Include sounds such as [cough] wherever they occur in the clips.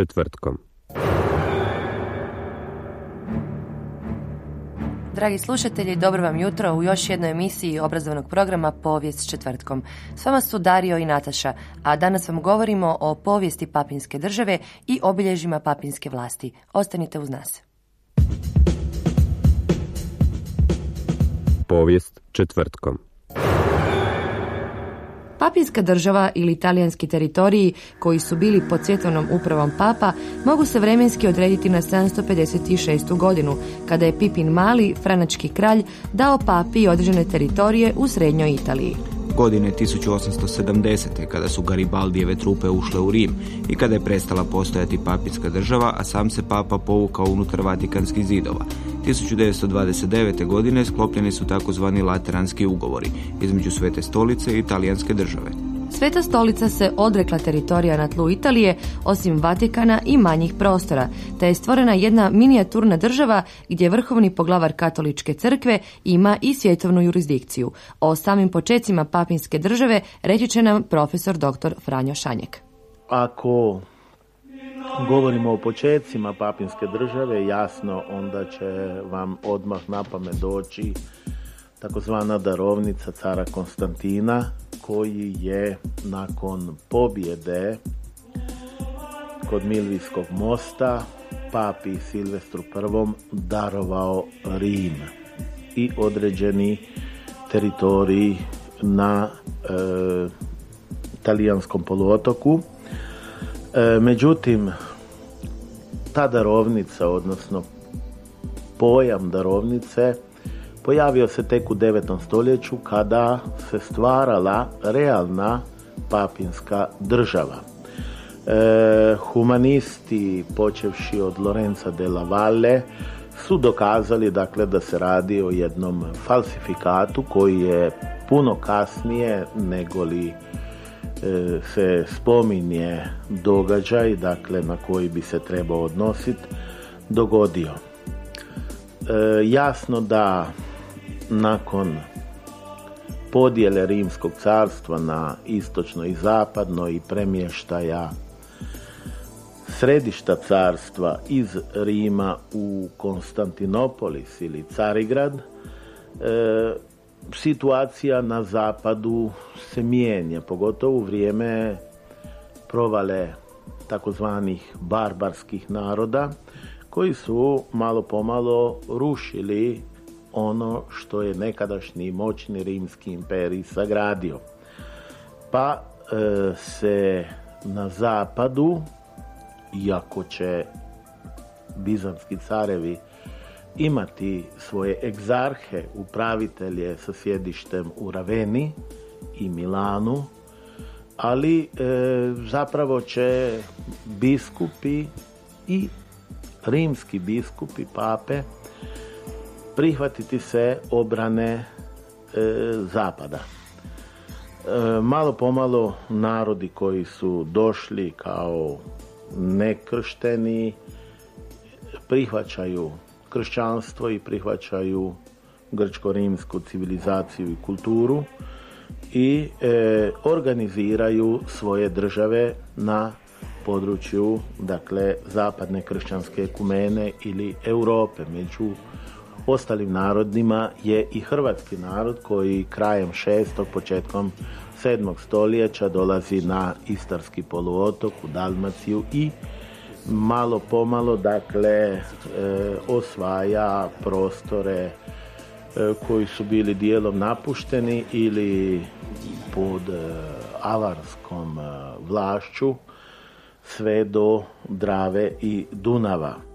Četvrtkom. Dragi slušatelji, dobro vam jutro u još jednoj emisiji obrazovnog programa Povijest četvrtkom. S vama su Dario i Nataša, a danas vam govorimo o povijesti papinske države i obilježjima papinske vlasti. Ostanite uz nas. Povijest četvrtkom. Papinska država ili italijanski teritoriji koji su bili pod svjetovnom upravom papa mogu se vremenski odrediti na 756. godinu, kada je Pipin Mali, franački kralj, dao papi određene teritorije u srednjoj Italiji godine 1870. kada su Garibaldijeve trupe ušle u Rim i kada je prestala postojati papinska država, a sam se papa povukao unutar Vatikanskih zidova. 1929. godine sklopljeni su takozvani lateranski ugovori između Svete stolice i italijanske države. Sveta stolica se odrekla teritorija na tlu Italije, osim Vatikana i manjih prostora, te je stvorena jedna minijaturna država gdje vrhovni poglavar katoličke crkve ima i svjetovnu jurisdikciju. O samim počecima papinske države reći će nam profesor dr. Franjo Šanjek. Ako govorimo o počecima papinske države, jasno onda će vam odmah na pamet doći takozvana darovnica cara Konstantina koji je nakon pobjede kod Milvijskog mosta papi Silvestru I darovao Rim i određeni teritoriji na e, talijanskom poluotoku. E, međutim, ta darovnica, odnosno pojam darovnice, pojavio se tek u 9. stoljeću kada se stvarala realna papinska država. E, humanisti, počevši od Lorenza della Valle, su dokazali dakle da se radi o jednom falsifikatu koji je puno kasnije nego li e, se spominje događaj dakle na koji bi se trebao odnositi dogodio. E, jasno da nakon podjele Rimskog carstva na istočno i zapadno i premještaja središta carstva iz Rima u Konstantinopolis ili Carigrad, e, situacija na zapadu se mijenja, pogotovo u vrijeme provale takozvanih barbarskih naroda koji su malo pomalo rušili ono što je nekadašnji moćni rimski imperij sagradio. Pa e, se na zapadu, iako će bizanski carevi imati svoje egzarhe, upravitelje sa sjedištem u Raveni i Milanu, ali e, zapravo će biskupi i rimski biskupi, pape, prihvatiti se obrane e, zapada. E, malo pomalo narodi koji su došli kao nekršteni prihvaćaju kršćanstvo i prihvaćaju grčko-rimsku civilizaciju i kulturu i e, organiziraju svoje države na području dakle zapadne kršćanske ekumene ili Europe. Među ostalim narodima je i hrvatski narod koji krajem šestog, početkom sedmog stoljeća dolazi na Istarski poluotok u Dalmaciju i malo pomalo dakle e, osvaja prostore e, koji su bili dijelom napušteni ili pod e, avarskom vlašću sve do Drave i Dunava.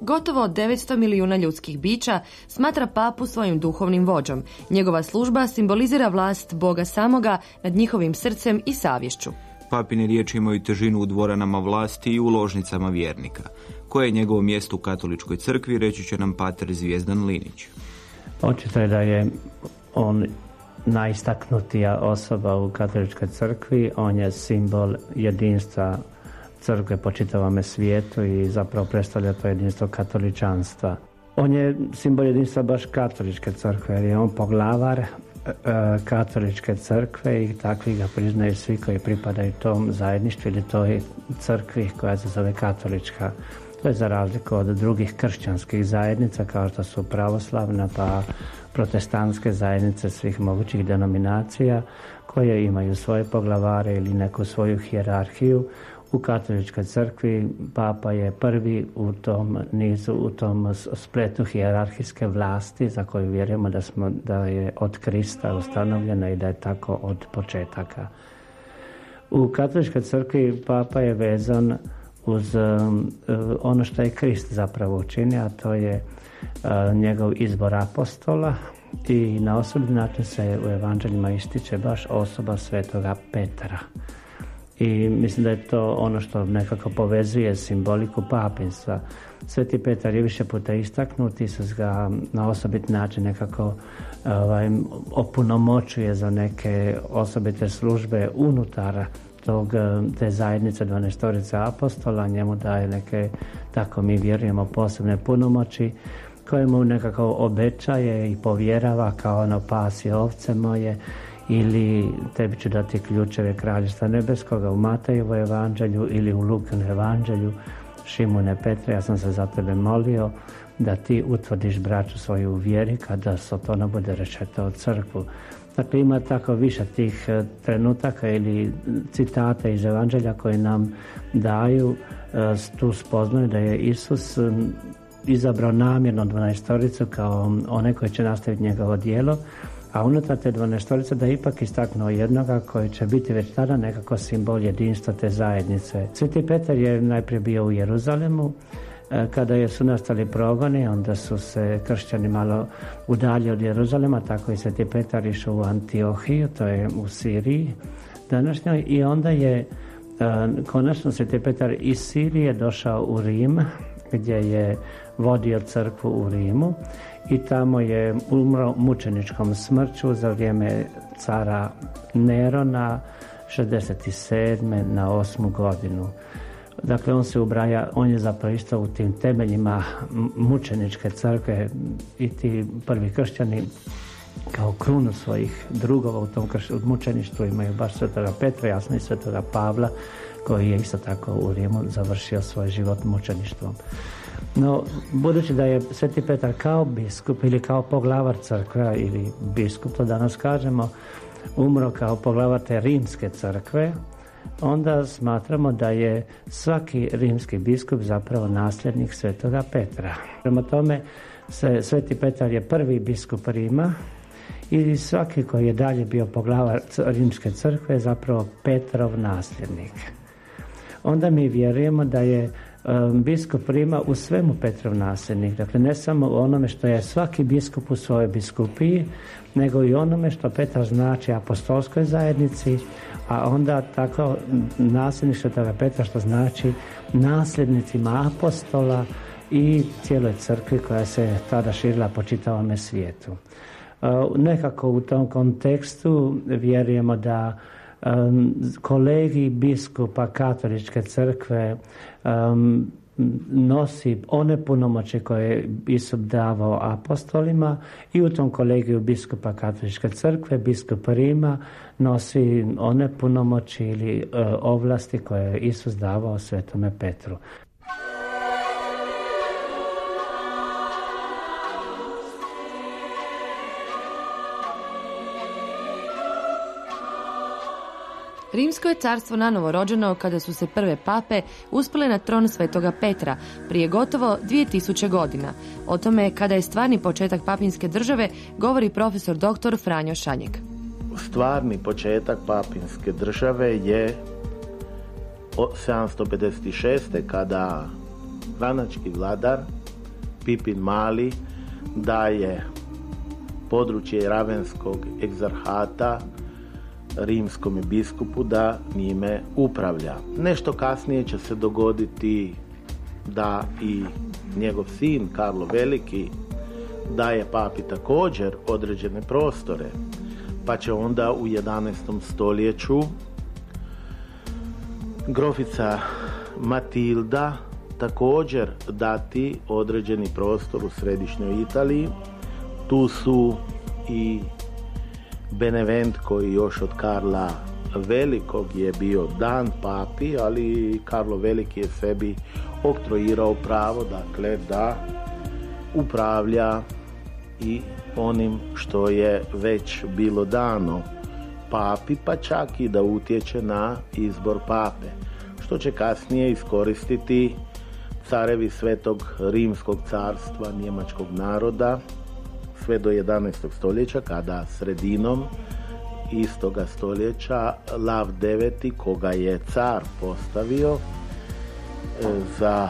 Gotovo 900 milijuna ljudskih bića smatra papu svojim duhovnim vođom. Njegova služba simbolizira vlast Boga samoga nad njihovim srcem i savješću. Papine riječi imaju težinu u dvoranama vlasti i u ložnicama vjernika. Koje je njegovo mjesto u katoličkoj crkvi, reći će nam pater Zvijezdan Linić. Očito je da je on najistaknutija osoba u katoličkoj crkvi. On je simbol jedinstva crkve po čitavome svijetu i zapravo predstavlja to jedinstvo katoličanstva. On je simbol jedinstva baš katoličke crkve jer je on poglavar katoličke crkve i takvi ga priznaju svi koji pripadaju tom zajedništvu ili toj crkvi koja se zove katolička. To je za razliku od drugih kršćanskih zajednica kao što su pravoslavna pa protestantske zajednice svih mogućih denominacija koje imaju svoje poglavare ili neku svoju hijerarhiju. U katoličkoj crkvi papa je prvi u tom nizu, u tom spletu hijerarhijske vlasti za koju vjerujemo da, smo, da je od Krista ustanovljena i da je tako od početaka. U katoličkoj crkvi papa je vezan uz um, ono što je Krist zapravo učinio, a to je uh, njegov izbor apostola i na osobni način se u evanđeljima ističe baš osoba svetoga Petra. I mislim da je to ono što nekako povezuje simboliku papinstva. Sveti Petar je više puta istaknut i ga na osobit način nekako ovaj, opunomoćuje za neke osobite službe unutara tog, te zajednice 12 apostola, njemu daje neke, tako mi vjerujemo, posebne punomoći koje mu nekako obećaje i povjerava kao ono pasi ovce moje ili tebi ću dati ključeve kraljestva nebeskoga u Matejevo evanđelju ili u Lukin evanđelju Šimune Petre, ja sam se za tebe molio da ti utvrdiš braću svoju u vjeri kada Sotona bude rečeta od crkvu. Dakle, ima tako više tih e, trenutaka ili citata iz evanđelja koji nam daju e, tu spoznaju da je Isus izabrao namjerno dvanaestoricu kao one koji će nastaviti njegovo dijelo, a unutar te dvanaestorice da je ipak istaknuo jednoga koji će biti već tada nekako simbol jedinstva te zajednice. Sveti Petar je najprije bio u Jeruzalemu, e, kada su nastali progoni, onda su se kršćani malo udalji od Jeruzalema, tako i Sveti Petar išao u Antiohiju, to je u Siriji današnjoj, i onda je e, konačno Sveti Petar iz Sirije došao u Rim, gdje je vodio crkvu u Rimu i tamo je umro mučeničkom smrću za vrijeme cara Nerona 67. na 8. godinu. Dakle, on se ubraja, on je zapravo u tim temeljima mučeničke crkve i ti prvi kršćani kao krunu svojih drugova u tom mučeništvu imaju baš svetoga Petra, jasno i svetoga Pavla, koji je isto tako u Rimu završio svoj život mučeništvom. No, budući da je Sveti Petar kao biskup ili kao poglavar crkve ili biskup, to danas kažemo, umro kao poglavar te rimske crkve, onda smatramo da je svaki rimski biskup zapravo nasljednik Svetoga Petra. Prema tome, Sveti Petar je prvi biskup Rima i svaki koji je dalje bio poglavar rimske crkve je zapravo Petrov nasljednik. Onda mi vjerujemo da je biskup Rima u svemu Petrov nasljednik. Dakle, ne samo u onome što je svaki biskup u svojoj biskupiji, nego i onome što Petar znači apostolskoj zajednici, a onda tako nasljednik toga Petra što znači nasljednicima apostola i cijeloj crkvi koja se tada širila po čitavome svijetu. Nekako u tom kontekstu vjerujemo da kolegi biskupa katoličke crkve nosi one punomoće koje je davao apostolima i u tom kolegiju biskupa katoličke crkve, biskup Rima nosi one punomoći ili e, ovlasti koje je Isus davao svetome Petru. Rimsko je carstvo nanovo rođeno kada su se prve pape uspjele na tron svetoga Petra prije gotovo 2000 godina. O tome kada je stvarni početak papinske države govori profesor dr. Franjo Šanjek. Stvarni početak papinske države je 756. kada hranački vladar Pipin Mali daje područje Ravenskog egzarhata rimskom biskupu da njime upravlja. Nešto kasnije će se dogoditi da i njegov sin Karlo Veliki daje papi također određene prostore, pa će onda u 11. stoljeću grofica Matilda također dati određeni prostor u središnjoj Italiji. Tu su i Benevent koji još od Karla Velikog je bio dan papi, ali Karlo Veliki je sebi oktroirao pravo dakle da upravlja i onim što je već bilo dano papi, pa čak i da utječe na izbor pape, što će kasnije iskoristiti carevi svetog rimskog carstva njemačkog naroda sve do 11. stoljeća kada sredinom istoga stoljeća Lav IX koga je car postavio e, za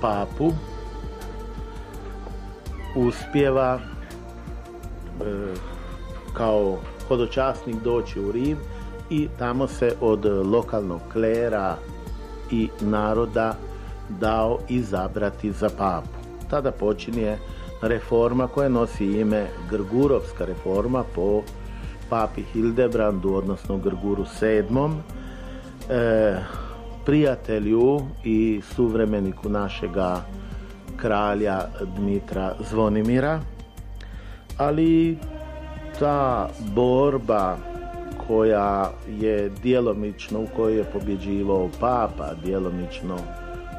papu uspjeva e, kao hodočasnik doći u Rim i tamo se od lokalnog klera i naroda dao izabrati za papu. Tada počinje reforma koja nosi ime Grgurovska reforma po papi Hildebrandu, odnosno Grguru VII, e, prijatelju i suvremeniku našega kralja Dmitra Zvonimira, ali ta borba koja je djelomično, u kojoj je pobjeđivao papa, djelomično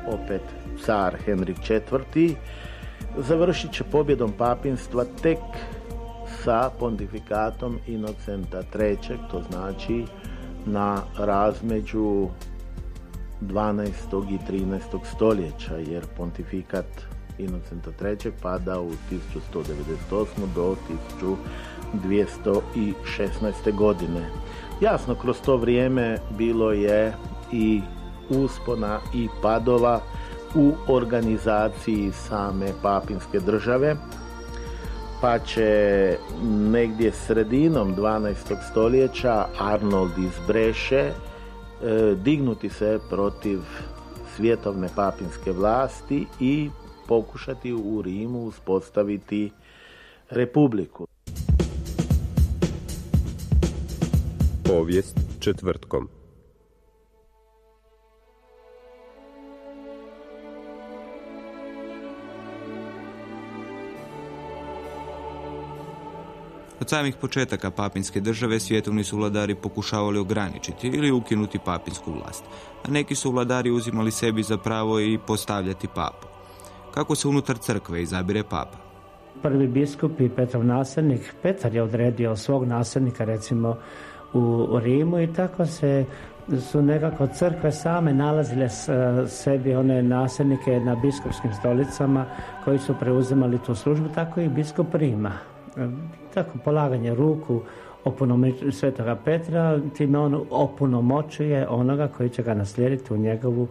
opet car Henrik IV, završit će pobjedom papinstva tek sa pontifikatom Inocenta III, to znači na razmeđu 12. i 13. stoljeća, jer pontifikat Inocenta III pada u 1198. do 1216. godine. Jasno, kroz to vrijeme bilo je i uspona i padova u organizaciji same papinske države, pa će negdje sredinom 12. stoljeća Arnold iz Breše e, dignuti se protiv svjetovne papinske vlasti i pokušati u Rimu uspostaviti republiku. Povijest četvrtkom. Od samih početaka papinske države svjetovni su vladari pokušavali ograničiti ili ukinuti papinsku vlast, a neki su vladari uzimali sebi za pravo i postavljati papu. Kako se unutar crkve izabire papa? Prvi biskup i Petrov nasljednik, Petar je odredio svog nasljednika recimo u Rimu i tako se su nekako crkve same nalazile sebi one nasljednike na biskupskim stolicama koji su preuzimali tu službu, tako i biskup Rima. Tako polaganje ruku svetoga Petra, time on opunomoćuje onoga koji će ga naslijediti u njegovu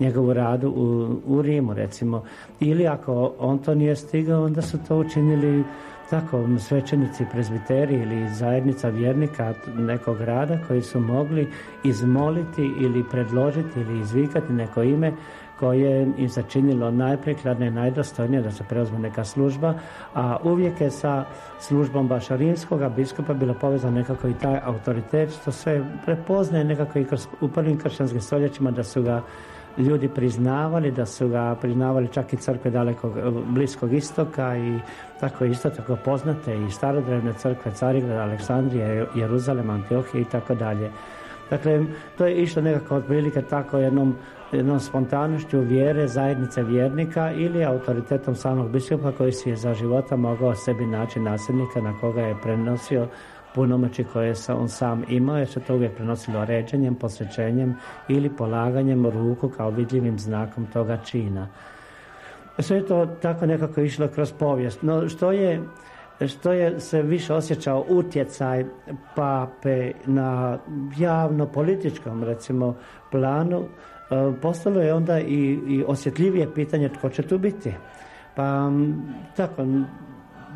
njegovu radu u, u Rimu recimo. Ili ako on to nije stigao, onda su to učinili tako svećenici, prezbiteri ili zajednica vjernika nekog grada koji su mogli izmoliti ili predložiti ili izvikati neko ime koje im začinilo najprikladne i najdostojnije da se preuzme neka služba, a uvijek je sa službom baš rimskoga biskupa bilo povezan nekako i taj autoritet, što se prepoznaje nekako i u prvim kršćanskim stoljećima da su ga ljudi priznavali, da su ga priznavali čak i crkve dalekog, bliskog istoka i tako isto tako poznate i starodrevne crkve Carigrad, Aleksandrije, Jeruzalem, Antiohije i tako dalje. Dakle, to je išlo nekako otprilike tako jednom, jednom spontanošću vjere, zajednice vjernika ili autoritetom samog biskupa koji si je za života mogao sebi naći nasljednika na koga je prenosio punomoći koje se on sam imao, jer se to uvijek prenosilo ređenjem, posvećenjem ili polaganjem ruku kao vidljivim znakom toga čina. Sve je to tako nekako išlo kroz povijest. No što je, što je se više osjećao utjecaj pape na javno političkom recimo planu, e, postalo je onda i, i osjetljivije pitanje tko će tu biti. Pa tako,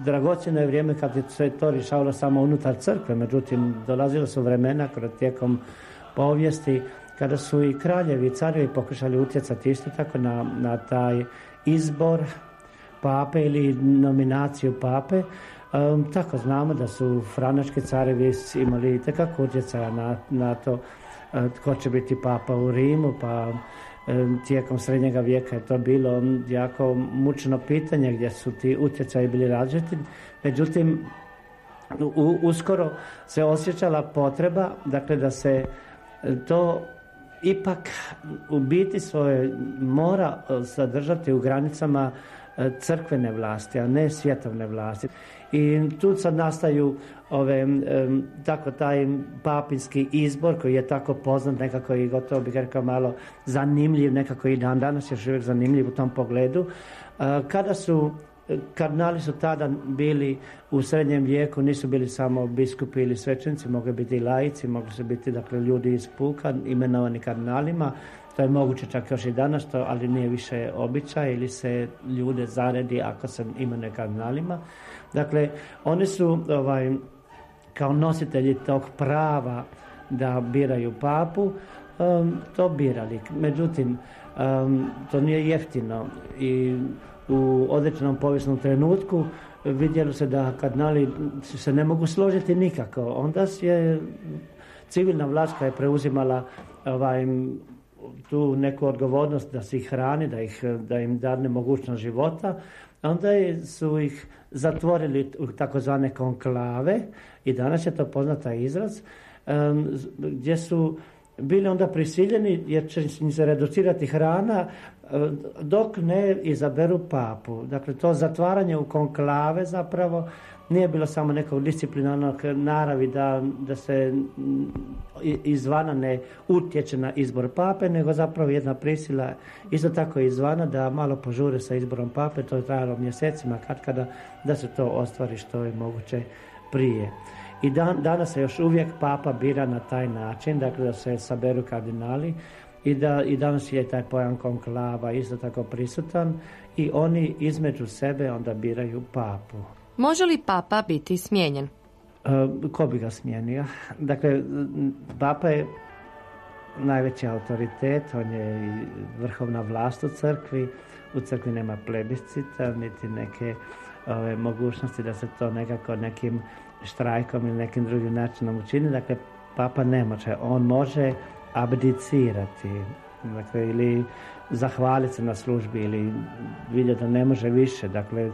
dragocjeno je vrijeme kad se to rješavalo samo unutar crkve, međutim dolazilo su vremena kroz tijekom povijesti kada su i kraljevi i carevi pokušali utjecati isto tako na, na taj izbor pape ili nominaciju pape. Um, tako znamo da su franački carevi imali itekako utjecaja na, na to uh, tko će biti papa u Rimu, pa tijekom srednjega vijeka je to bilo jako mučno pitanje gdje su ti utjecaji bili različiti. Međutim, u, uskoro se osjećala potreba dakle da se to ipak u biti svoje mora sadržati u granicama crkvene vlasti, a ne svjetovne vlasti. I tu sad nastaju ove, tako taj papinski izbor koji je tako poznat nekako i gotovo bih rekao malo zanimljiv, nekako i dan danas još uvijek zanimljiv u tom pogledu. Kada su Kardinali su tada bili u srednjem vijeku, nisu bili samo biskupi ili svećenici, mogli biti i laici, mogli su biti dakle, ljudi iz puka, imenovani kardinalima. To je moguće čak još i danas, to, ali nije više običaj ili se ljude zaredi ako se imenuje kardinalima. Dakle, oni su ovaj, kao nositelji tog prava da biraju papu, um, to birali. Međutim, um, to nije jeftino i u određenom povijesnom trenutku vidjelo se da kardinali se ne mogu složiti nikako. Onda je civilna vlast koja je preuzimala ovaj, tu neku odgovornost da se ih hrani, da, ih, da im dadne mogućnost života, onda su ih zatvorili u takozvane konklave i danas je to poznata izraz, gdje su bili onda prisiljeni jer će im se reducirati hrana dok ne izaberu papu. Dakle, to zatvaranje u konklave zapravo nije bilo samo nekog disciplinarnog naravi da, da se izvana ne utječe na izbor pape, nego zapravo jedna prisila isto tako izvana da malo požure sa izborom pape, to je trajalo mjesecima kad kada da se to ostvari što je moguće prije. I dan, danas se još uvijek papa bira na taj način, dakle da se saberu kardinali i da i danas je taj pojam konklava isto tako prisutan i oni između sebe onda biraju papu. Može li papa biti smijenjen? E, ko bi ga smijenio? Dakle, papa je najveći autoritet, on je vrhovna vlast u crkvi, u crkvi nema plebiscita, niti neke ove, mogućnosti da se to nekako nekim štrajkom ili nekim drugim načinom učini. Dakle, papa ne može. On može abdicirati dakle, ili zahvaliti se na službi ili vidjeti da ne može više. Dakle,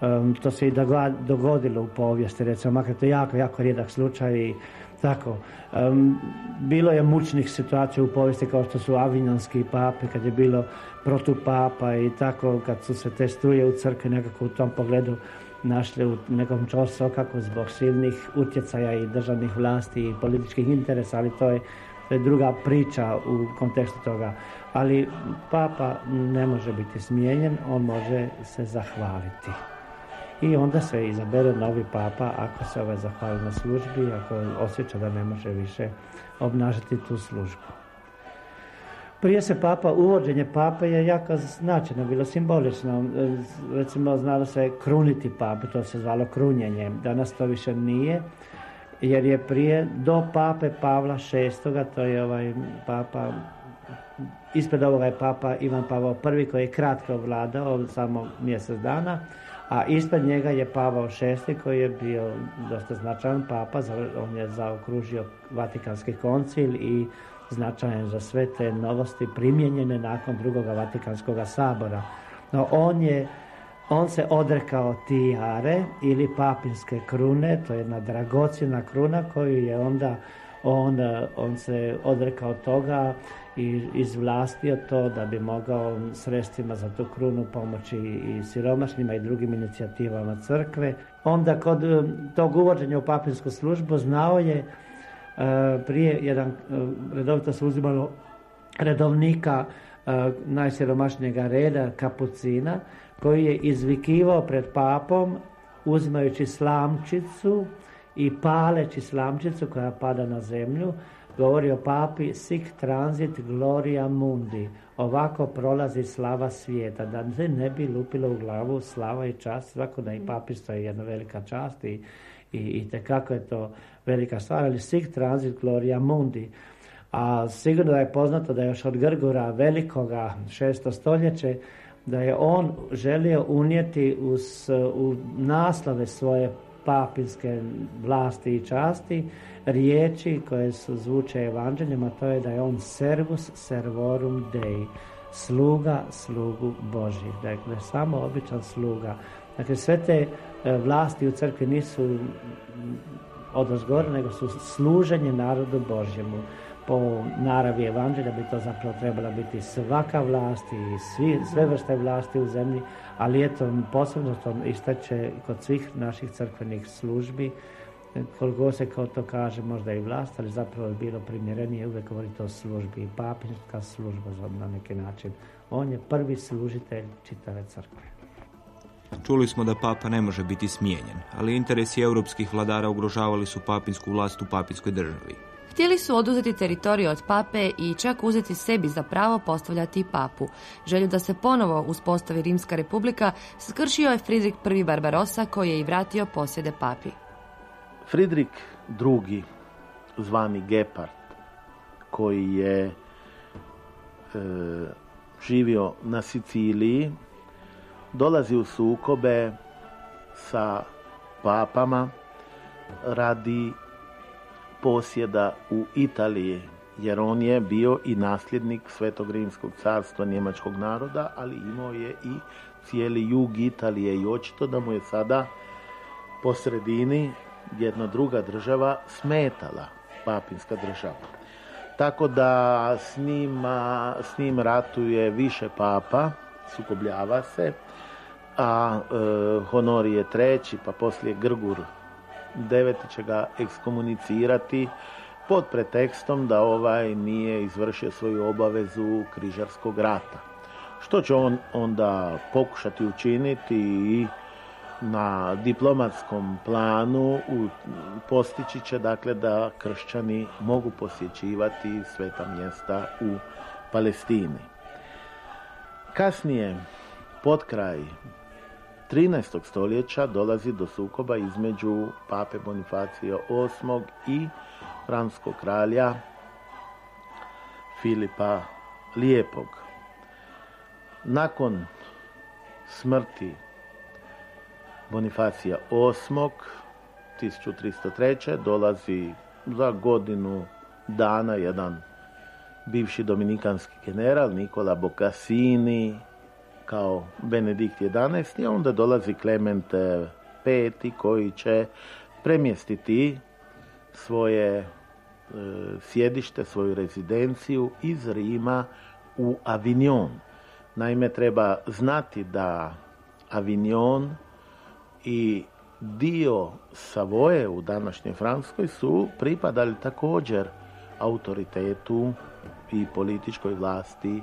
um, to se i dogodilo u povijesti, recimo, makar to je jako, jako rijedak slučaj i tako. Um, bilo je mučnih situacija u povijesti kao što su avinjanski pape, kad je bilo protupapa i tako, kad su se te struje u crkvi nekako u tom pogledu našli u nekom čosu kako zbog silnih utjecaja i državnih vlasti i političkih interesa, ali to je, to je druga priča u kontekstu toga. Ali papa ne može biti smijenjen, on može se zahvaliti. I onda se izabere novi papa ako se ovaj zahvali na službi, ako osjeća da ne može više obnašati tu službu. Prije se papa, uvođenje pape je jako značajno, bilo simbolično. Recimo, znalo se kruniti papu, to se zvalo krunjenje. Danas to više nije, jer je prije do pape Pavla VI, to je ovaj papa, ispred ovoga je papa Ivan Pavao I koji je kratko vladao, samo mjesec dana, a ispred njega je Pavao VI koji je bio dosta značajan papa, on je zaokružio Vatikanski koncil i značajan za sve te novosti primjenjene nakon drugog Vatikanskog sabora. No on je on se odrekao tijare ili papinske krune, to je jedna dragocjena kruna koju je onda on, on se odrekao toga i izvlastio to da bi mogao sredstvima za tu krunu pomoći i siromašnima i drugim inicijativama crkve. Onda kod tog uvođenja u papinsku službu znao je E, prije jedan e, redovito se uzimalo redovnika e, najsiromašnijega reda kapucina koji je izvikivao pred papom uzimajući slamčicu i paleći slamčicu koja pada na zemlju govori o papi sic transit gloria mundi ovako prolazi slava svijeta da se ne bi lupilo u glavu slava i čast svako da i papistvo je jedna velika čast i, i, i tekako je to velika stvar, ali sic transit gloria mundi. A sigurno je poznato da je još od Grgura velikoga šesto stoljeće da je on želio unijeti uz, u naslove svoje papinske vlasti i časti riječi koje su zvuče evanđeljima, to je da je on servus servorum dei, sluga slugu Božih. Dakle, samo običan sluga. Dakle, sve te e, vlasti u crkvi nisu odozgor, nego su služenje narodu Božjemu. Po naravi evanđelja bi to zapravo trebala biti svaka vlast i svi, sve vrste vlasti u zemlji, ali eto, posebno to istače kod svih naših crkvenih službi, koliko se kao to kaže, možda i vlast, ali zapravo je bilo primjerenije uvijek govoriti o službi. Papinska služba na neki način. On je prvi služitelj čitave crkve. Čuli smo da papa ne može biti smijenjen, ali interesi europskih vladara ugrožavali su papinsku vlast u papinskoj državi. Htjeli su oduzeti teritoriju od pape i čak uzeti sebi za pravo postavljati papu. Želju da se ponovo uspostavi Rimska republika skršio je Fridrik I. Barbarossa koji je i vratio posjede papi. Fridrik II. zvani Gepard koji je e, živio na Siciliji dolazi u sukobe sa papama radi posjeda u Italiji, jer on je bio i nasljednik Svetog Rimskog carstva njemačkog naroda, ali imao je i cijeli jug Italije i očito da mu je sada po sredini jedna druga država smetala, papinska država. Tako da s njim, s njim ratuje više papa, sukobljava se, a e, Honori je treći, pa poslije Grgur deveti će ga ekskomunicirati pod pretekstom da ovaj nije izvršio svoju obavezu križarskog rata. Što će on onda pokušati učiniti i na diplomatskom planu postići će dakle da kršćani mogu posjećivati sveta mjesta u Palestini. Kasnije, pod kraj 13. stoljeća dolazi do sukoba između pape Bonifacija VIII i franskog kralja Filipa Lijepog. Nakon smrti Bonifacija VIII 1303. dolazi za godinu dana jedan bivši dominikanski general Nikola Bocassini kao Benedikt XI. a onda dolazi Klement V koji će premjestiti svoje e, sjedište, svoju rezidenciju iz Rima u Avignon. Naime, treba znati da Avignon i dio Savoje u današnjoj Francuskoj su pripadali također autoritetu i političkoj vlasti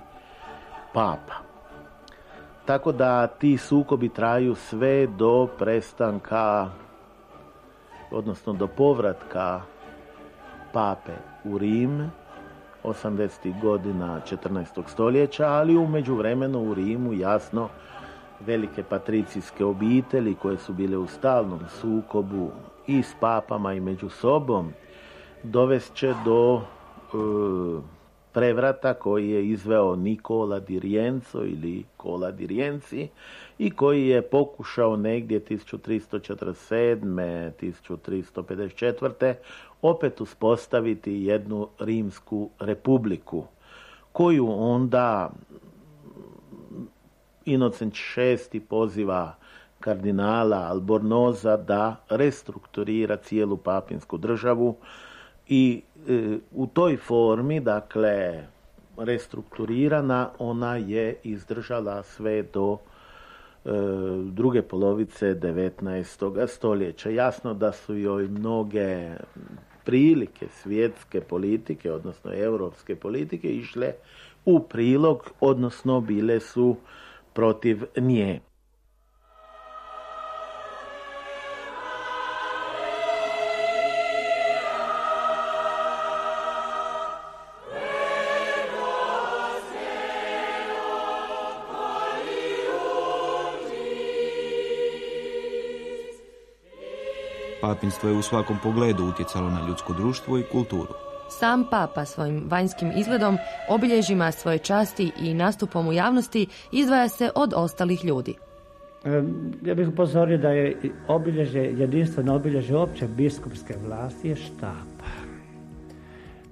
papa. Tako da ti sukobi traju sve do prestanka, odnosno do povratka pape u Rim, 80. godina 14. stoljeća, ali u međuvremenu u Rimu jasno velike patricijske obitelji koje su bile u stalnom sukobu i s papama i među sobom dovest će do e, prevrata koji je izveo Nikola di Rienzo ili Kola di Rienzi i koji je pokušao negdje 1347. 1354. opet uspostaviti jednu rimsku republiku koju onda Inocent VI poziva kardinala Albornoza da restrukturira cijelu papinsku državu i e, u toj formi, dakle, restrukturirana, ona je izdržala sve do e, druge polovice 19. stoljeća. Jasno da su joj mnoge prilike svjetske politike, odnosno europske politike, išle u prilog, odnosno bile su protiv nje. Papinstvo je u svakom pogledu utjecalo na ljudsko društvo i kulturu. Sam papa svojim vanjskim izgledom, obilježima svoje časti i nastupom u javnosti izdvaja se od ostalih ljudi. Ja bih upozorio da je obilježje, jedinstveno obilježje opće biskupske vlasti je štap.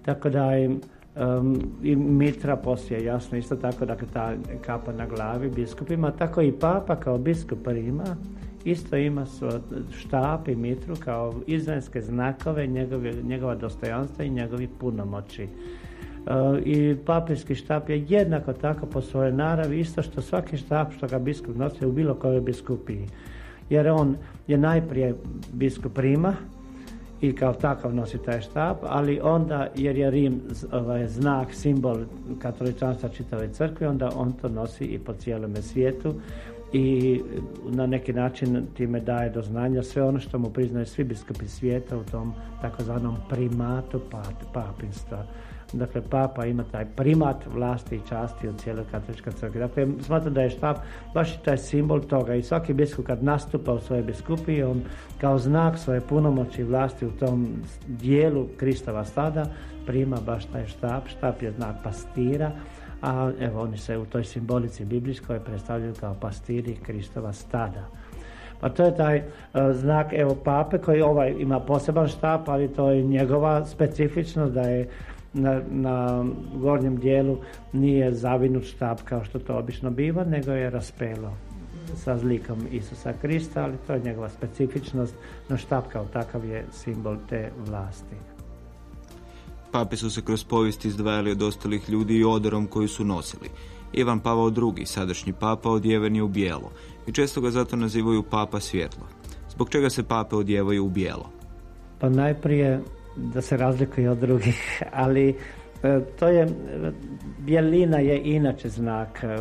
Tako da je i mitra poslije jasno isto tako, dakle ta kapa na glavi biskupima, tako i papa kao biskup Rima isto ima štap i mitru kao izvanjske znakove njegove, njegova dostojanstva i njegovi punomoći. E, I papirski štap je jednako tako po svojoj naravi, isto što svaki štap što ga biskup nosi u bilo kojoj biskupiji. Jer on je najprije biskup prima, i kao takav nosi taj štap, ali onda, jer je Rim ovaj, znak, simbol katoličanstva čitave crkve, onda on to nosi i po cijelome svijetu i na neki način time daje do znanja sve ono što mu priznaju svi biskupi svijeta u tom takozvanom primatu papinstva. Dakle, papa ima taj primat vlasti i časti u cijeloj katoličkoj crkvi. Dakle, smatram da je štap baš i taj simbol toga i svaki biskup kad nastupa u svojoj biskupiji, on kao znak svoje punomoći vlasti u tom dijelu Kristova stada prima baš taj štap. Štap je znak pastira, a evo oni se u toj simbolici biblijskoj predstavljaju kao pastiri Kristova stada. Pa to je taj uh, znak evo pape koji ovaj ima poseban štap, ali to je njegova specifičnost da je na, na gornjem dijelu nije zavinut štap kao što to obično biva, nego je raspelo sa zlikom Isusa Krista, ali to je njegova specifičnost, no štap kao takav je simbol te vlasti. Pape su se kroz povijest izdvajali od ostalih ljudi i odorom koji su nosili. Ivan Pavao II, sadašnji papa, odjeven je u bijelo i često ga zato nazivaju papa svjetlo. Zbog čega se pape odjevaju u bijelo? Pa najprije da se razlikuje od drugih, [laughs] ali e, to je, bijelina je inače znak e,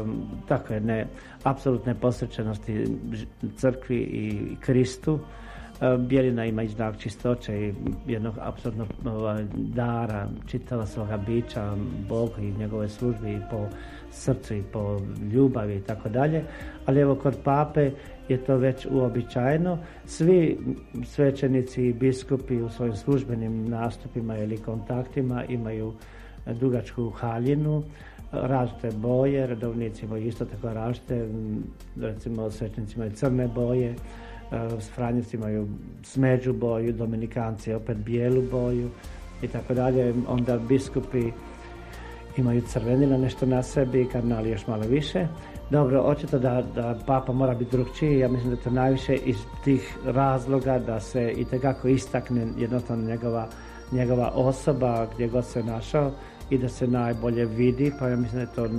tako ne, apsolutne posvećenosti crkvi i Kristu. E, bijelina ima i znak čistoće i jednog apsolutnog ovaj, dara, čitava svoga bića, Bogu i njegove službi i po srcu i po ljubavi i tako dalje. Ali evo kod pape je to već uobičajeno. Svi svećenici i biskupi u svojim službenim nastupima ili kontaktima imaju dugačku haljinu, različite boje, redovnici imaju isto tako različite, recimo svećenici imaju crne boje, Franjevci imaju smeđu boju, Dominikanci opet bijelu boju i tako dalje. Onda biskupi imaju crvenila nešto na sebi, kardinali još malo više. Dobro, očito da, da papa mora biti drugčiji, ja mislim da to najviše iz tih razloga da se i tekako istakne jednostavno njegova, njegova osoba gdje god se našao i da se najbolje vidi, pa ja mislim da je to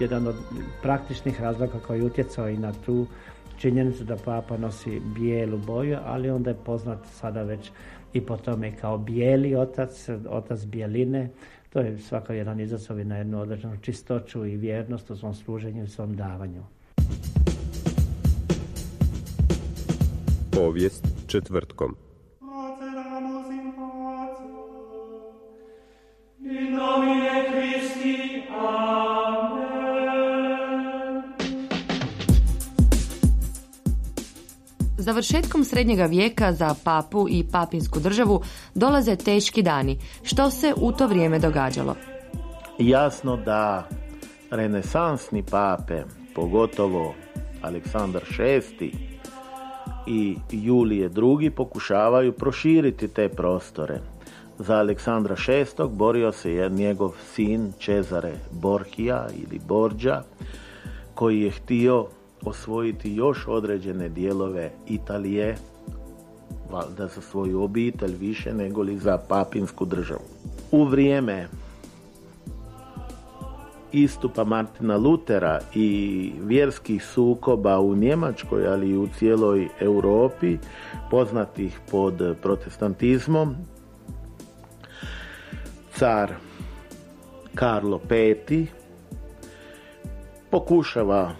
jedan od praktičnih razloga koji je utjecao i na tu činjenicu da papa nosi bijelu boju, ali onda je poznat sada već i po tome kao bijeli otac, otac bijeline, to je svaka jedan izazov na jednu određenu čistoću i vjernost u svom služenju i svom davanju. Povijest četvrtkom. Završetkom srednjega vijeka za papu i papinsku državu dolaze teški dani. Što se u to vrijeme događalo? Jasno da renesansni pape, pogotovo Aleksandar VI i Julije II pokušavaju proširiti te prostore. Za Aleksandra VI borio se je njegov sin Cezare Borhija ili Borđa koji je htio osvojiti još određene dijelove Italije, valjda za svoju obitelj više nego li za papinsku državu. U vrijeme istupa Martina Lutera i vjerskih sukoba u Njemačkoj, ali i u cijeloj Europi, poznatih pod protestantizmom, car Karlo V pokušava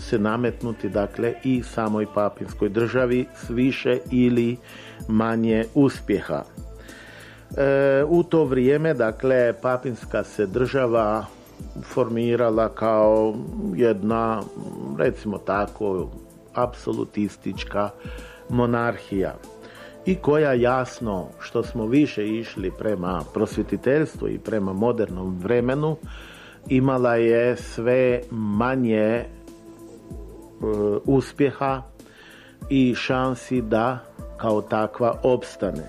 se nametnuti dakle i samoj papinskoj državi s više ili manje uspjeha. E, u to vrijeme dakle papinska se država formirala kao jedna recimo tako apsolutistička monarhija i koja jasno što smo više išli prema prosvjetiteljstvu i prema modernom vremenu imala je sve manje uspjeha i šansi da kao takva opstane.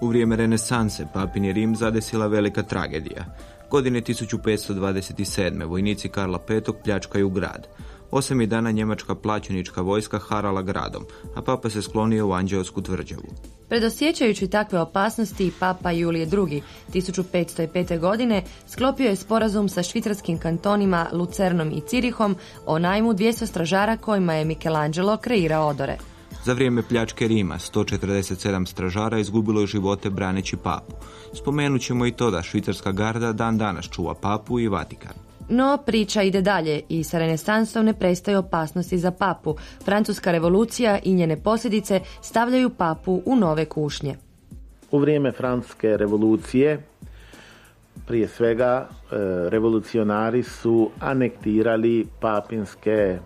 U vrijeme renesanse Papin Rim zadesila velika tragedija. Godine 1527. vojnici Karla V pljačkaju grad. Osam je dana njemačka plaćenička vojska harala gradom, a papa se sklonio u Anđeosku tvrđavu. Predosjećajući takve opasnosti, papa Julije II. 1505. godine sklopio je sporazum sa švicarskim kantonima Lucernom i Cirihom o najmu 200 stražara kojima je Michelangelo kreirao odore. Za vrijeme pljačke Rima 147 stražara izgubilo je živote braneći papu. Spomenut ćemo i to da švicarska garda dan danas čuva papu i Vatikan. No, priča ide dalje i sa renesansom ne prestaje opasnosti za papu. Francuska revolucija i njene posljedice stavljaju papu u nove kušnje. U vrijeme Francuske revolucije prije svega e, revolucionari su anektirali papinske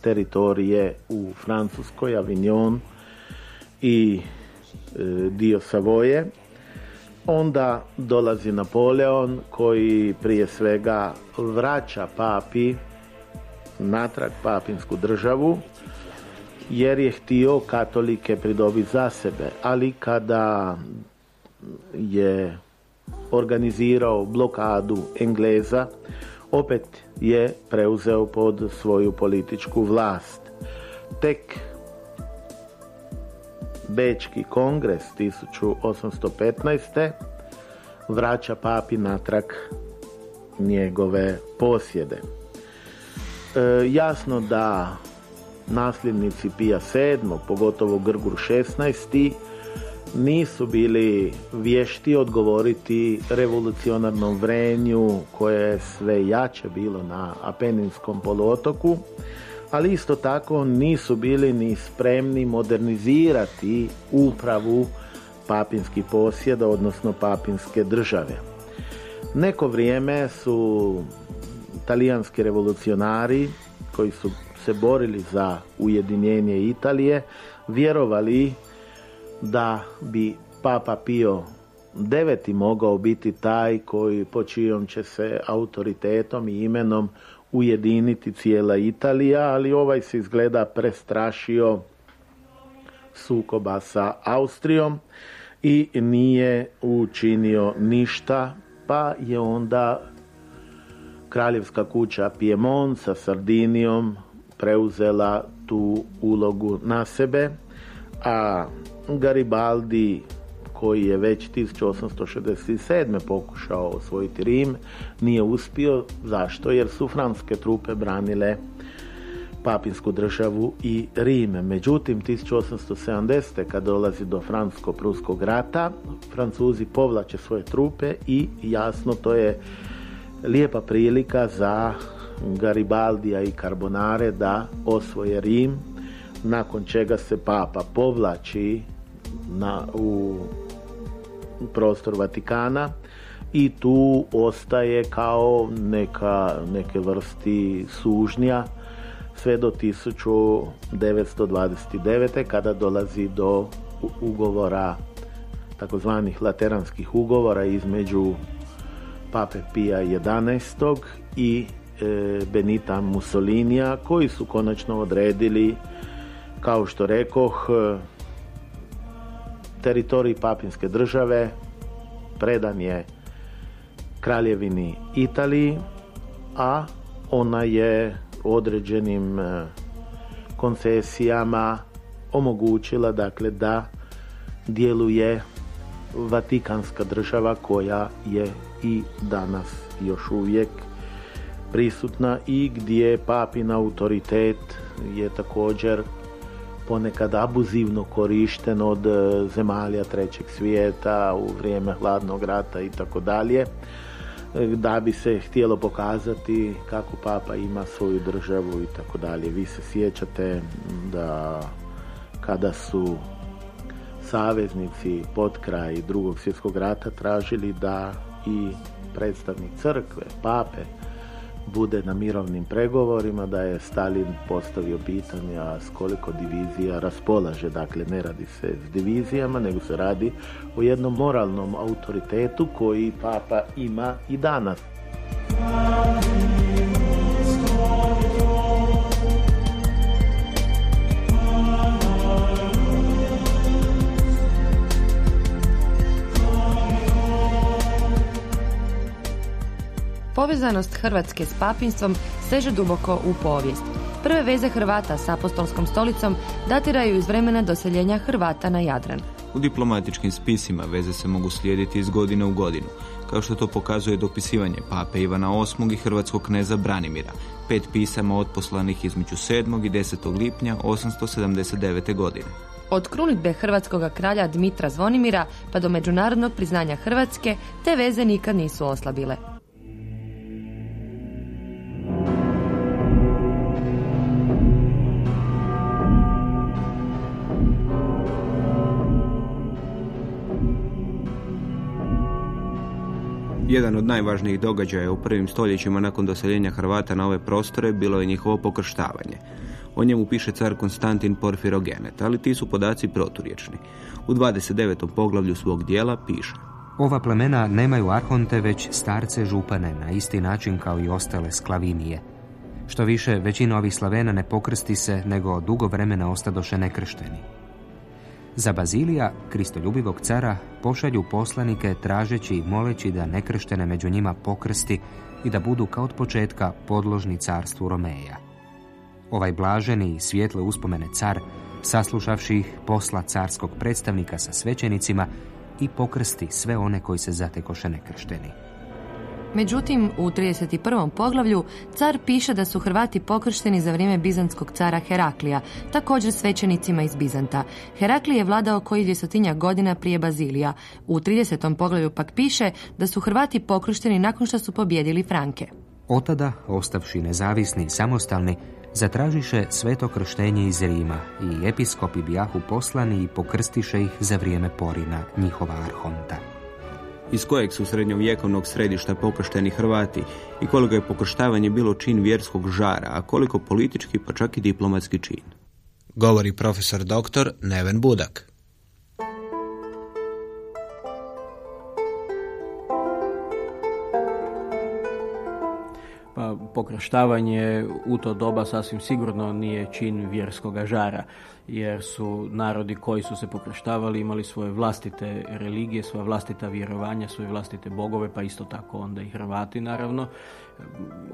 teritorije u Francuskoj, Avignon i e, dio Savoje. Onda dolazi Napoleon koji prije svega vraća papi natrag papinsku državu jer je htio katolike pridobiti za sebe. Ali kada je organizirao blokadu Engleza, opet je preuzeo pod svoju političku vlast. Tek Bečki kongres 1815. vraća papi natrag njegove posjede. E, jasno da nasljednici Pija VII, pogotovo Grgur XVI, nisu bili vješti odgovoriti revolucionarnom vrenju koje je sve jače bilo na Apeninskom poluotoku, ali isto tako nisu bili ni spremni modernizirati upravu papinskih posjeda, odnosno papinske države. Neko vrijeme su talijanski revolucionari koji su se borili za ujedinjenje Italije vjerovali da bi Papa Pio deveti mogao biti taj koji po čijom će se autoritetom i imenom ujediniti cijela Italija, ali ovaj se izgleda prestrašio sukoba sa Austrijom i nije učinio ništa, pa je onda kraljevska kuća Piemont sa Sardinijom preuzela tu ulogu na sebe, a Garibaldi koji je već 1867. pokušao osvojiti Rim, nije uspio. Zašto? Jer su francuske trupe branile papinsku državu i Rim. Međutim, 1870. kad dolazi do francusko-pruskog rata, Francuzi povlače svoje trupe i jasno to je lijepa prilika za Garibaldija i Carbonare da osvoje Rim, nakon čega se papa povlači na, u prostor Vatikana i tu ostaje kao neka, neke vrsti sužnja sve do 1929. kada dolazi do ugovora takozvanih lateranskih ugovora između Pape Pija XI i e, Benita Mussolinija koji su konačno odredili kao što rekoh teritorij papinske države predan je kraljevini Italiji, a ona je određenim e, koncesijama omogućila dakle da djeluje Vatikanska država koja je i danas još uvijek prisutna i gdje papin autoritet je također ponekad abuzivno korišten od e, zemalja trećeg svijeta u vrijeme hladnog rata i tako dalje e, da bi se htjelo pokazati kako papa ima svoju državu i tako dalje. Vi se sjećate da kada su saveznici pod kraj drugog svjetskog rata tražili da i predstavnik crkve, pape, bude na mirovnim pregovorima, da je Stalin postavio pitanje a s koliko divizija raspolaže. Dakle, ne radi se s divizijama, nego se radi o jednom moralnom autoritetu koji papa ima i danas. Povezanost Hrvatske s papinstvom seže duboko u povijest. Prve veze Hrvata s apostolskom stolicom datiraju iz vremena doseljenja Hrvata na Jadran. U diplomatičkim spisima veze se mogu slijediti iz godine u godinu, kao što to pokazuje dopisivanje pape Ivana VIII i hrvatskog kneza Branimira, pet pisama otposlanih između 7. i 10. lipnja 879. godine. Od krunitbe hrvatskog kralja Dmitra Zvonimira pa do međunarodnog priznanja Hrvatske te veze nikad nisu oslabile. Jedan od najvažnijih događaja u prvim stoljećima nakon doseljenja Hrvata na ove prostore bilo je njihovo pokrštavanje. O njemu piše car Konstantin Porfirogenet, ali ti su podaci proturječni. U 29. poglavlju svog dijela piše Ova plemena nemaju arhonte, već starce župane, na isti način kao i ostale sklavinije. Što više, većina ovih slavena ne pokrsti se, nego dugo vremena ostadoše nekršteni. Za Bazilija, kristoljubivog cara, pošalju poslanike tražeći i moleći da nekrštene među njima pokrsti i da budu kao od početka podložni carstvu Romeja. Ovaj blaženi i svijetle uspomene car, saslušavši ih, posla carskog predstavnika sa svećenicima i pokrsti sve one koji se zatekoše nekršteni. Međutim, u 31. poglavlju car piše da su Hrvati pokršteni za vrijeme bizantskog cara Heraklija, također svećenicima iz Bizanta. Heraklij je vladao koji dvjestotinja godina prije Bazilija. U 30. poglavlju pak piše da su Hrvati pokršteni nakon što su pobjedili Franke. Otada, ostavši nezavisni i samostalni, zatražiše sveto krštenje iz Rima i episkopi bijahu poslani i pokrstiše ih za vrijeme porina njihova arhonta. Iz kojeg su srednjovjekovnog središta pokršteni Hrvati i koliko je pokrštavanje bilo čin vjerskog žara, a koliko politički pa čak i diplomatski čin. Govori profesor doktor Neven Budak. Pa pokraštavanje u to doba sasvim sigurno nije čin vjerskoga žara, jer su narodi koji su se pokraštavali imali svoje vlastite religije, svoja vlastita vjerovanja, svoje vlastite bogove, pa isto tako onda i Hrvati naravno.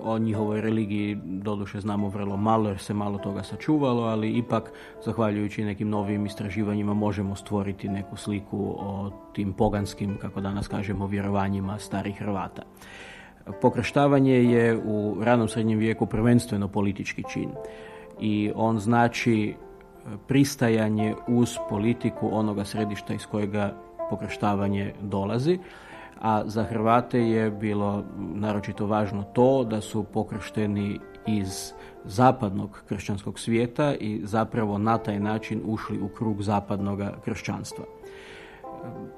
O njihovoj religiji doduše znamo vrlo malo jer se malo toga sačuvalo, ali ipak zahvaljujući nekim novim istraživanjima možemo stvoriti neku sliku o tim poganskim, kako danas kažemo, vjerovanjima starih Hrvata. Pokrštavanje je u ranom srednjem vijeku prvenstveno politički čin i on znači pristajanje uz politiku onoga središta iz kojega pokrštavanje dolazi, a za Hrvate je bilo naročito važno to da su pokršteni iz zapadnog kršćanskog svijeta i zapravo na taj način ušli u krug zapadnog kršćanstva.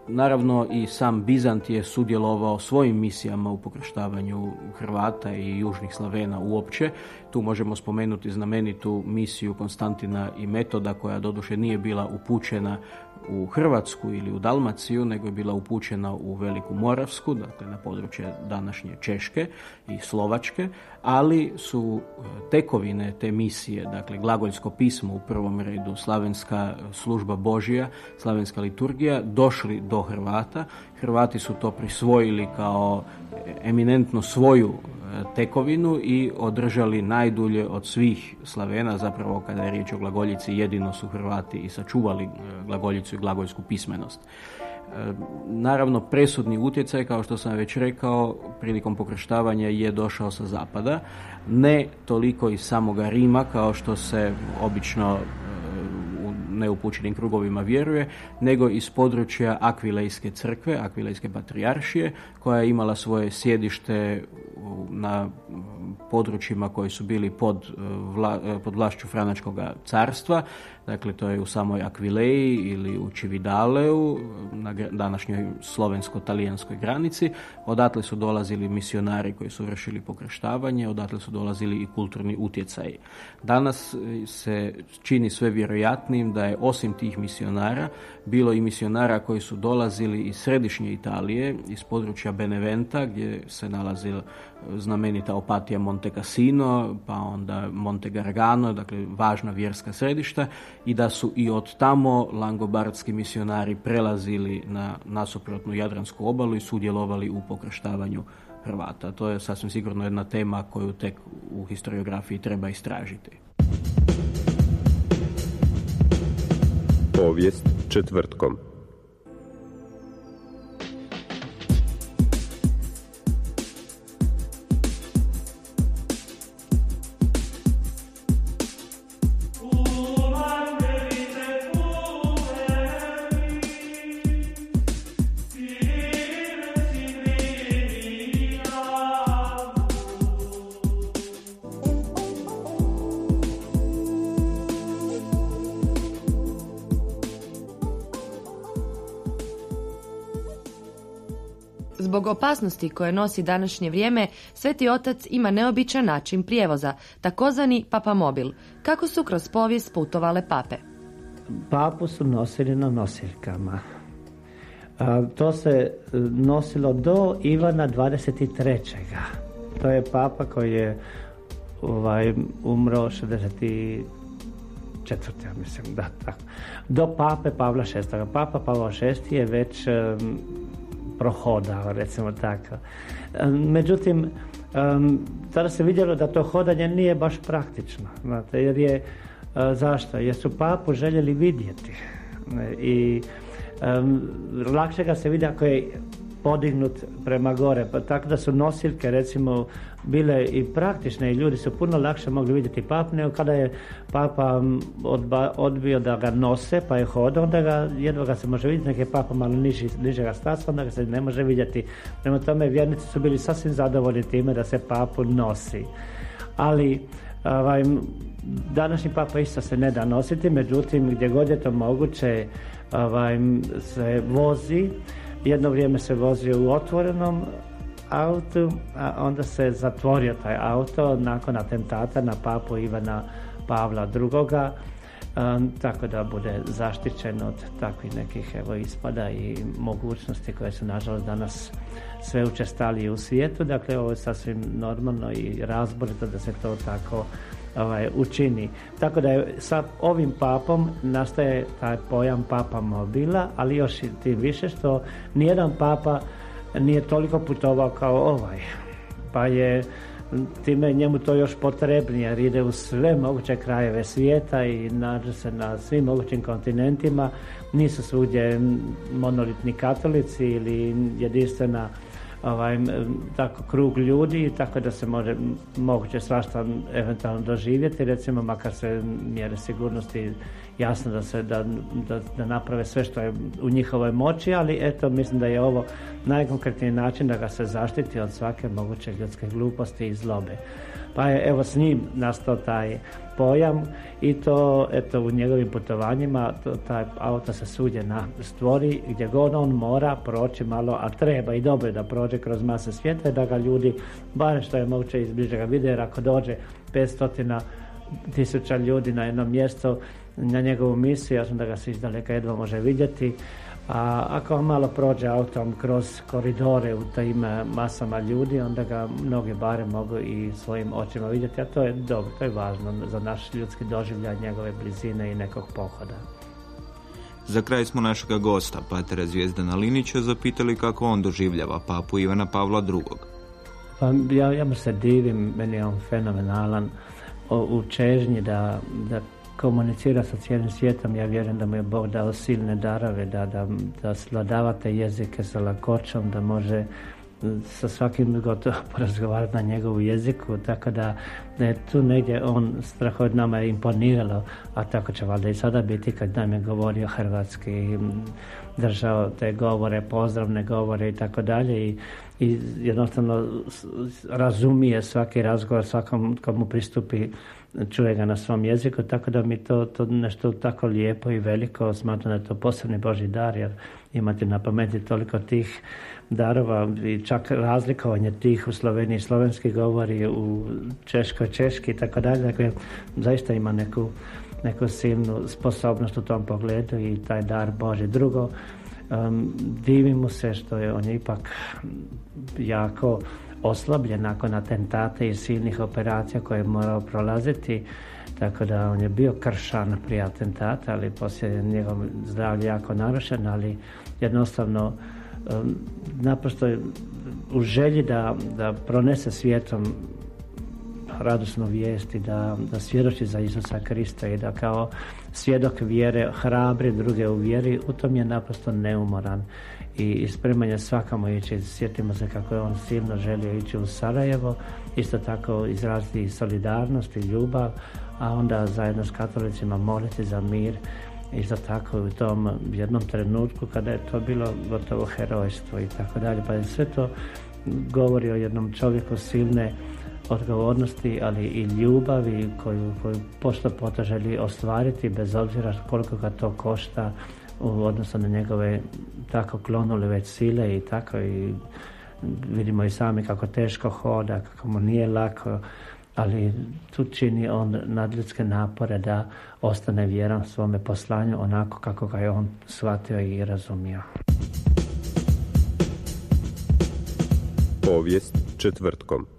Naravno i sam Bizant je sudjelovao svojim misijama u pokrštavanju Hrvata i južnih Slavena uopće. Tu možemo spomenuti znamenitu misiju Konstantina i Metoda koja doduše nije bila upućena u Hrvatsku ili u Dalmaciju, nego je bila upućena u Veliku Moravsku, dakle na područje današnje Češke i Slovačke, ali su e, tekovine te misije, dakle glagoljsko pismo u prvom redu, slavenska služba Božija, slavenska liturgija, došli do Hrvata. Hrvati su to prisvojili kao eminentno svoju tekovinu i održali najdulje od svih Slavena, zapravo kada je riječ o glagoljici jedino su Hrvati i sačuvali e, glagoljicu i glagoljsku pismenost. E, naravno, presudni utjecaj, kao što sam već rekao, prilikom pokrštavanja je došao sa zapada, ne toliko iz samoga Rima, kao što se obično neupućenim krugovima vjeruje, nego iz područja Akvilejske crkve, Akvilejske patrijaršije, koja je imala svoje sjedište na područjima koji su bili pod, vla, pod vlašću Franačkog carstva, dakle to je u samoj Akvileji ili u Čividaleu, na današnjoj slovensko-talijanskoj granici. Odatle su dolazili misionari koji su vršili pokrštavanje, odatle su dolazili i kulturni utjecaji. Danas se čini sve vjerojatnim da je osim tih misionara bilo i misionara koji su dolazili iz središnje Italije, iz područja Beneventa gdje se nalazila znamenita opatija Monte Cassino, pa onda Monte Gargano, dakle važna vjerska središta i da su i od tamo langobardski misionari prelazili na nasuprotnu Jadransku obalu i sudjelovali u pokrštavanju Hrvata. To je sasvim sigurno jedna tema koju tek u historiografiji treba istražiti. Povijest četvrtkom. Opasnosti koje nosi današnje vrijeme, Sveti Otac ima neobičan način prijevoza, takozvani papamobil. Kako su kroz povijest putovale pape? Papu su nosili na nosiljkama. to se e, nosilo do Ivana 23. To je papa koji je ovaj, umro 64. ja mislim, da, tako. Do pape Pavla VI. Papa Pavla VI je već prohodao, recimo tako. Međutim, tada se vidjelo da to hodanje nije baš praktično, znate, jer je, e, zašto? Jer su papu željeli vidjeti i lakše ga se vidi ako je podignut prema gore. Pa tako da su nosiljke recimo bile i praktične i ljudi su puno lakše mogli vidjeti nego kada je papa odbio da ga nose pa je hodao, onda ga jedva ga se može vidjeti, nek je papa malo niži, nižega stasa, onda ga se ne može vidjeti. Prema tome vjernici su bili sasvim zadovoljni time da se papu nosi. Ali ovaj, današnji papa isto se ne da nositi, međutim gdje god je to moguće ovaj, se vozi jedno vrijeme se vozio u otvorenom autu, a onda se zatvorio taj auto nakon atentata na papu Ivana Pavla II. Um, tako da bude zaštićen od takvih nekih evo, ispada i mogućnosti koje su nažalost danas sve učestalije u svijetu. Dakle, ovo je sasvim normalno i razborito da se to tako ovaj, učini. Tako da je sa ovim papom nastaje taj pojam papa mobila, ali još i tim više što nijedan papa nije toliko putovao kao ovaj. Pa je time njemu to još potrebnije jer ide u sve moguće krajeve svijeta i nađe se na svim mogućim kontinentima. Nisu svugdje monolitni katolici ili jedinstvena ovaj, tako krug ljudi tako da se može moguće svašta eventualno doživjeti recimo makar se mjere sigurnosti jasno da se da, da, da, naprave sve što je u njihovoj moći ali eto mislim da je ovo najkonkretniji način da ga se zaštiti od svake moguće ljudske gluposti i zlobe. Pa je evo s njim nastao taj pojam i to eto u njegovim putovanjima to, taj auto se suđe na stvori gdje god on mora proći malo, a treba i dobro da prođe kroz mase svijeta da ga ljudi barem što je moguće izbliže ga vide jer ako dođe 500 tisuća ljudi na jedno mjesto na njegovu misiju, jasno da ga se izdaleka jedva može vidjeti a ako malo prođe autom kroz koridore u tim masama ljudi, onda ga mnoge bare mogu i svojim očima vidjeti, a to je dobro, to je važno za naš ljudski doživljaj njegove blizine i nekog pohoda. Za kraj smo našega gosta, patera Zvijezdana Linića, zapitali kako on doživljava papu Ivana Pavla II. Pa ja, ja mu se divim, meni je on fenomenalan u čežnji da, da komunicira sa cijelim svijetom. Ja vjerujem da mu je Bog dao silne darove, da, da, da sladavate jezike sa lakoćom, da može sa svakim gotovo [laughs] porazgovarati na njegovu jeziku, tako da, je tu negdje on strahot nama je imponiralo, a tako će valjda i sada biti kad nam je govorio hrvatski, držao te govore, pozdravne govore i tako dalje i, i jednostavno razumije svaki razgovor, svakom komu pristupi čuje ga na svom jeziku, tako da mi to, to nešto tako lijepo i veliko, smatram da je to posebni Boži dar, jer imati na pameti toliko tih darova i čak razlikovanje tih u Sloveniji slovenski govori, u Češkoj češki i tako dalje, dakle zaista ima neku, neku silnu sposobnost u tom pogledu i taj dar Boži. Drugo, um, divim mu se što je on ipak jako oslabljen nakon atentate i silnih operacija koje je morao prolaziti tako da on je bio kršan prije atentata ali poslije je njegov zdravlje jako narušen ali jednostavno um, naprosto u želji da, da pronese svijetom radosnu vijest i da, da svjedoči za Isusa Krista i da kao svjedok vjere hrabri druge u vjeri, u tom je naprosto neumoran i spremanje svakamo ići. Sjetimo se kako je on silno želio ići u Sarajevo, isto tako izraziti solidarnost i ljubav, a onda zajedno s katolicima moliti za mir isto tako u tom jednom trenutku kada je to bilo gotovo herojstvo i tako dalje. Pa je sve to govori o jednom čovjeku silne odgovornosti, ali i ljubavi koju, koju pošto poto želi ostvariti bez obzira koliko ga to košta u odnosu na njegove tako klonule već sile i tako i vidimo i sami kako teško hoda, kako mu nije lako, ali tu čini on nadljudske napore da ostane vjeran svome poslanju onako kako ga je on shvatio i razumio. Povijest četvrtkom.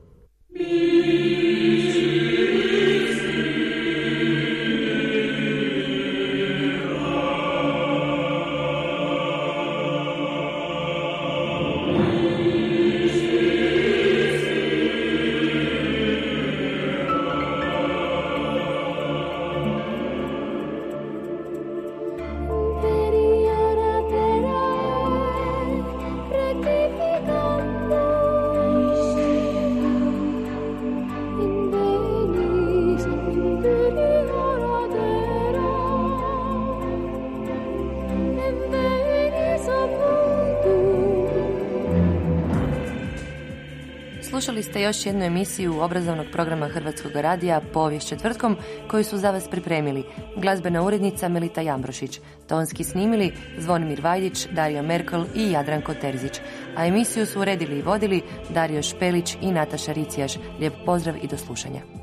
Još jednu emisiju obrazovnog programa Hrvatskog radija Povijest četvrtkom koju su za vas pripremili glazbena urednica Melita Jambrošić, tonski snimili Zvonimir Vajdić, Dario Merkel i Jadranko Terzić, a emisiju su uredili i vodili Dario Špelić i Nataša Ricijaš. Lijep pozdrav i do slušanja.